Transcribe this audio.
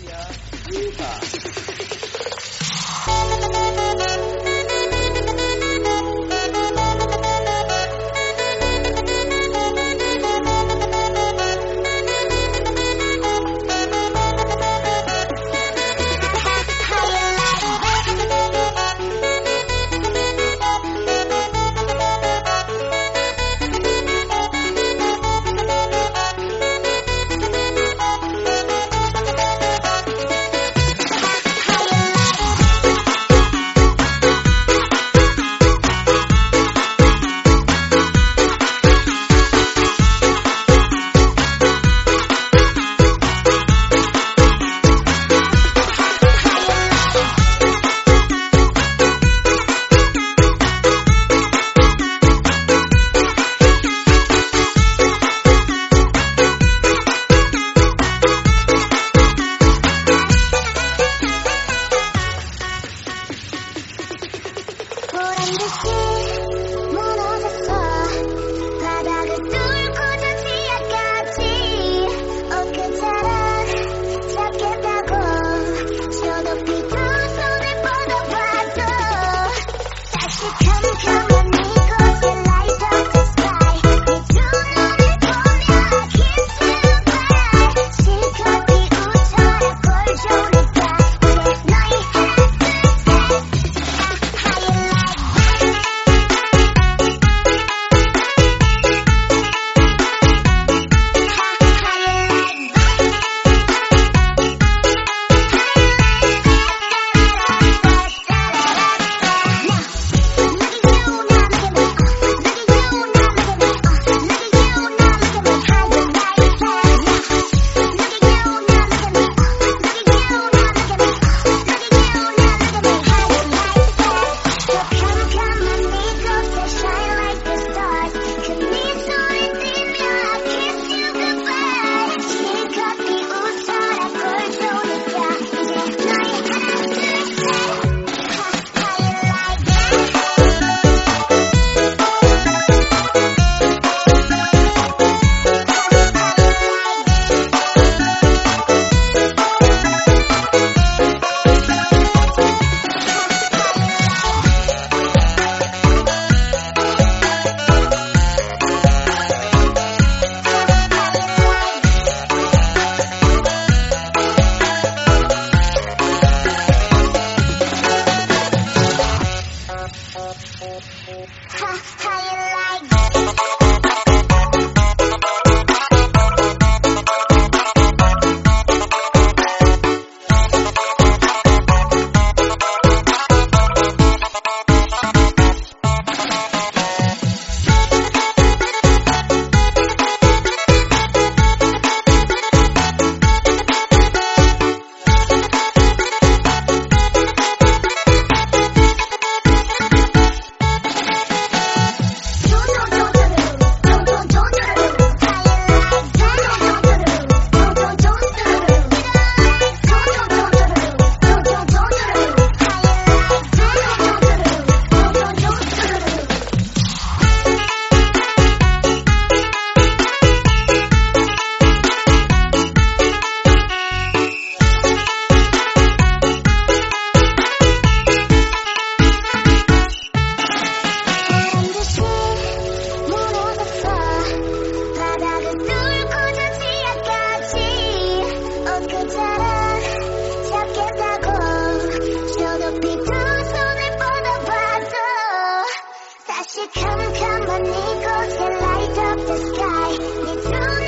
Viva! understood. come and go till light up the sky.